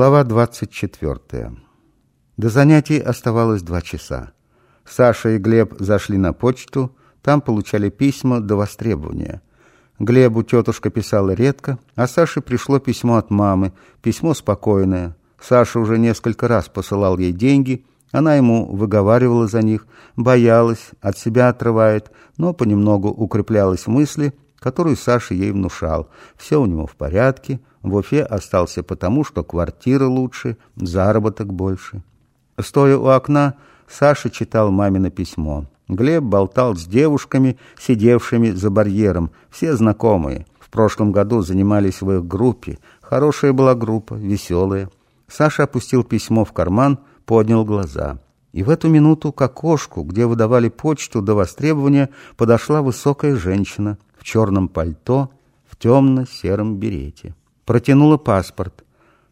Глава 24. До занятий оставалось два часа. Саша и Глеб зашли на почту, там получали письма до востребования. Глебу тетушка писала редко, а Саше пришло письмо от мамы, письмо спокойное. Саша уже несколько раз посылал ей деньги, она ему выговаривала за них, боялась, от себя отрывает, но понемногу укреплялась в мысли, которую Саша ей внушал. Все у него в порядке, в Уфе остался потому, что квартира лучше, заработок больше. Стоя у окна, Саша читал мамино письмо. Глеб болтал с девушками, сидевшими за барьером, все знакомые. В прошлом году занимались в их группе. Хорошая была группа, веселая. Саша опустил письмо в карман, поднял глаза. И в эту минуту к окошку, где выдавали почту до востребования, подошла высокая женщина в черном пальто, в темно-сером берете протянула паспорт.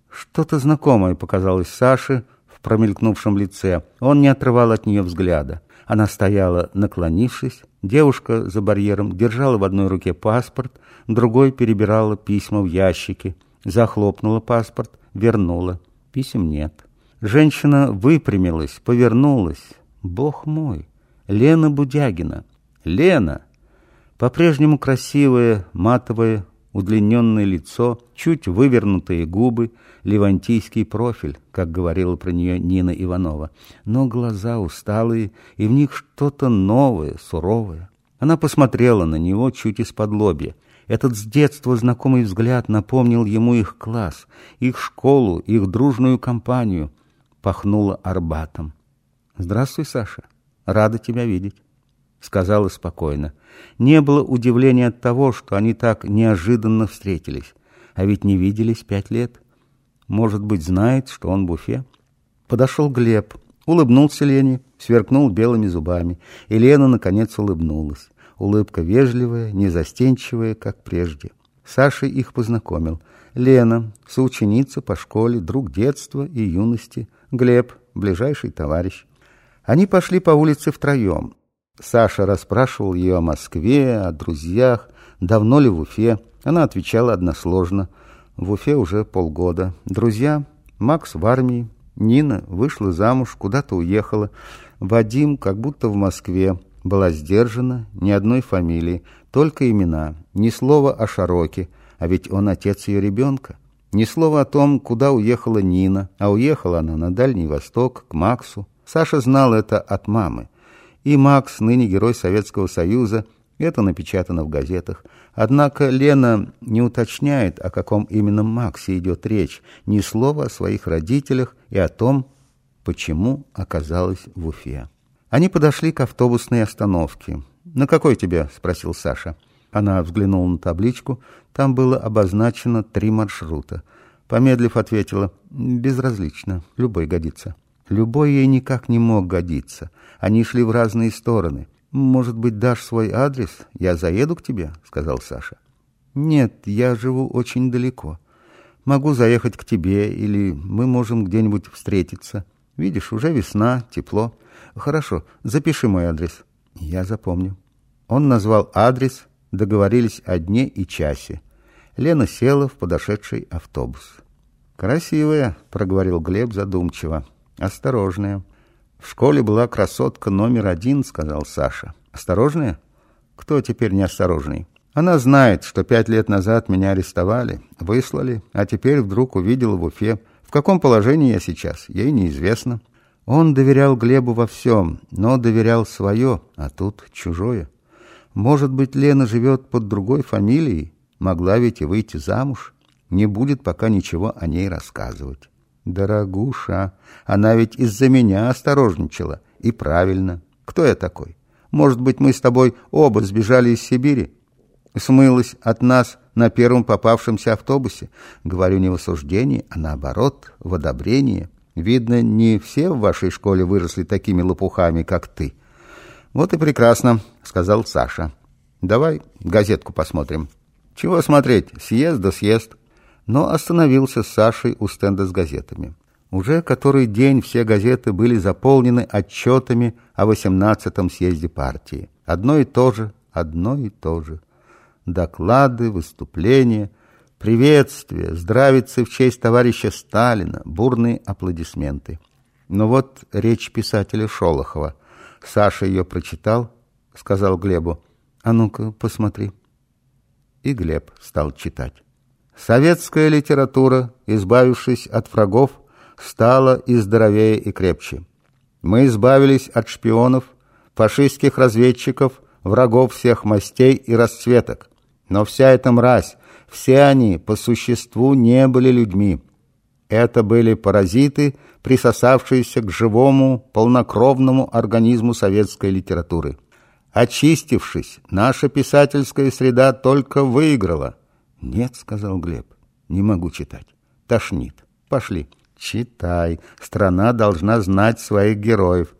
Что-то знакомое показалось Саше в промелькнувшем лице. Он не отрывал от нее взгляда. Она стояла, наклонившись. Девушка за барьером держала в одной руке паспорт, другой перебирала письма в ящике. Захлопнула паспорт, вернула. Писем нет. Женщина выпрямилась, повернулась. Бог мой! Лена Будягина. Лена! По-прежнему красивая, матовая, удлиненное лицо, чуть вывернутые губы, левантийский профиль, как говорила про нее Нина Иванова, но глаза усталые, и в них что-то новое, суровое. Она посмотрела на него чуть из-под лобья. Этот с детства знакомый взгляд напомнил ему их класс, их школу, их дружную компанию. Пахнуло Арбатом. «Здравствуй, Саша. Рада тебя видеть». — сказала спокойно. Не было удивления от того, что они так неожиданно встретились. А ведь не виделись пять лет. Может быть, знает, что он буфе. Подошел Глеб, улыбнулся Лене, сверкнул белыми зубами. И Лена, наконец, улыбнулась. Улыбка вежливая, незастенчивая, как прежде. Саша их познакомил. Лена, соученица по школе, друг детства и юности. Глеб, ближайший товарищ. Они пошли по улице втроем. Саша расспрашивал ее о Москве, о друзьях, давно ли в Уфе. Она отвечала односложно. В Уфе уже полгода. Друзья, Макс в армии, Нина вышла замуж, куда-то уехала. Вадим как будто в Москве. Была сдержана, ни одной фамилии, только имена, ни слова о Шароке, а ведь он отец ее ребенка. Ни слова о том, куда уехала Нина, а уехала она на Дальний Восток, к Максу. Саша знал это от мамы. И Макс, ныне герой Советского Союза, это напечатано в газетах. Однако Лена не уточняет, о каком именно Максе идет речь, ни слова о своих родителях и о том, почему оказалась в Уфе. Они подошли к автобусной остановке. «На какой тебе?» – спросил Саша. Она взглянула на табличку. Там было обозначено три маршрута. Помедлив, ответила «Безразлично, любой годится». Любой ей никак не мог годиться. Они шли в разные стороны. «Может быть, дашь свой адрес? Я заеду к тебе?» — сказал Саша. «Нет, я живу очень далеко. Могу заехать к тебе, или мы можем где-нибудь встретиться. Видишь, уже весна, тепло. Хорошо, запиши мой адрес». «Я запомню». Он назвал адрес, договорились о дне и часе. Лена села в подошедший автобус. «Красивая», — проговорил Глеб задумчиво. «Осторожная». «В школе была красотка номер один», — сказал Саша. «Осторожная? Кто теперь неосторожный?» Она знает, что пять лет назад меня арестовали, выслали, а теперь вдруг увидела в Уфе. В каком положении я сейчас, ей неизвестно. Он доверял Глебу во всем, но доверял свое, а тут чужое. Может быть, Лена живет под другой фамилией, могла ведь и выйти замуж. Не будет пока ничего о ней рассказывать. Дорогуша, она ведь из-за меня осторожничала. И правильно. Кто я такой? Может быть, мы с тобой оба сбежали из Сибири? Смылась от нас на первом попавшемся автобусе. Говорю не в осуждении, а наоборот, в одобрении. Видно, не все в вашей школе выросли такими лопухами, как ты. Вот и прекрасно, сказал Саша. Давай газетку посмотрим. Чего смотреть? Съезд да съезд но остановился с Сашей у стенда с газетами. Уже который день все газеты были заполнены отчетами о 18-м съезде партии. Одно и то же, одно и то же. Доклады, выступления. Приветствие, здравицы в честь товарища Сталина, бурные аплодисменты. Но вот речь писателя Шолохова. Саша ее прочитал, сказал Глебу, «А ну-ка, посмотри». И Глеб стал читать. Советская литература, избавившись от врагов, стала и здоровее, и крепче. Мы избавились от шпионов, фашистских разведчиков, врагов всех мастей и расцветок. Но вся эта мразь, все они по существу не были людьми. Это были паразиты, присосавшиеся к живому, полнокровному организму советской литературы. Очистившись, наша писательская среда только выиграла. «Нет», — сказал Глеб, — «не могу читать. Тошнит. Пошли». «Читай. Страна должна знать своих героев.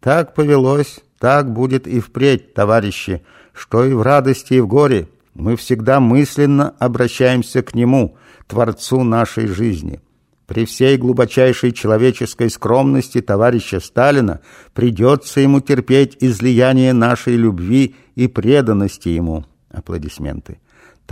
Так повелось, так будет и впредь, товарищи, что и в радости, и в горе мы всегда мысленно обращаемся к Нему, Творцу нашей жизни. При всей глубочайшей человеческой скромности товарища Сталина придется ему терпеть излияние нашей любви и преданности ему. Аплодисменты.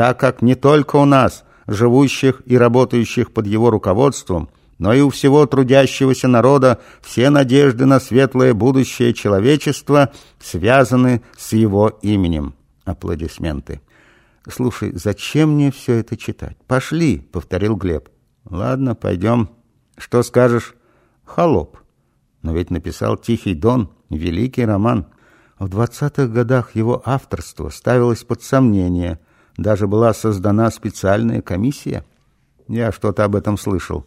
Так как не только у нас, живущих и работающих под его руководством, но и у всего трудящегося народа все надежды на светлое будущее человечества связаны с его именем. Аплодисменты. «Слушай, зачем мне все это читать? Пошли!» — повторил Глеб. «Ладно, пойдем. Что скажешь?» «Холоп». Но ведь написал «Тихий дон» — великий роман. В двадцатых годах его авторство ставилось под сомнение. Даже была создана специальная комиссия. Я что-то об этом слышал.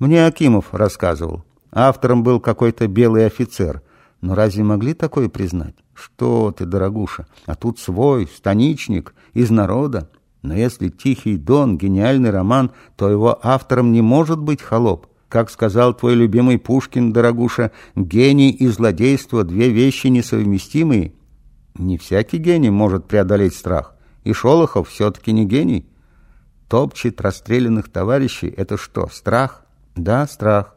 Мне Акимов рассказывал. Автором был какой-то белый офицер. Но разве могли такое признать? Что ты, дорогуша, а тут свой, станичник, из народа. Но если «Тихий дон» — гениальный роман, то его автором не может быть холоп. Как сказал твой любимый Пушкин, дорогуша, гений и злодейство — две вещи несовместимые. Не всякий гений может преодолеть страх. И Шолохов все-таки не гений. Топчет расстрелянных товарищей — это что, страх? Да, страх.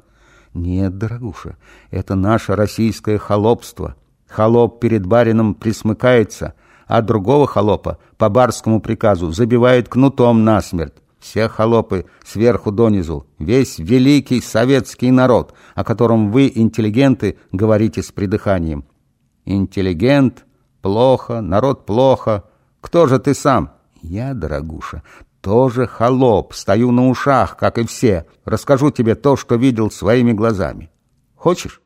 Нет, дорогуша, это наше российское холопство. Холоп перед барином присмыкается, а другого холопа по барскому приказу забивает кнутом насмерть. Все холопы сверху донизу, весь великий советский народ, о котором вы, интеллигенты, говорите с придыханием. Интеллигент, плохо, народ плохо. Кто же ты сам? Я, дорогуша, тоже холоп, стою на ушах, как и все. Расскажу тебе то, что видел своими глазами. Хочешь?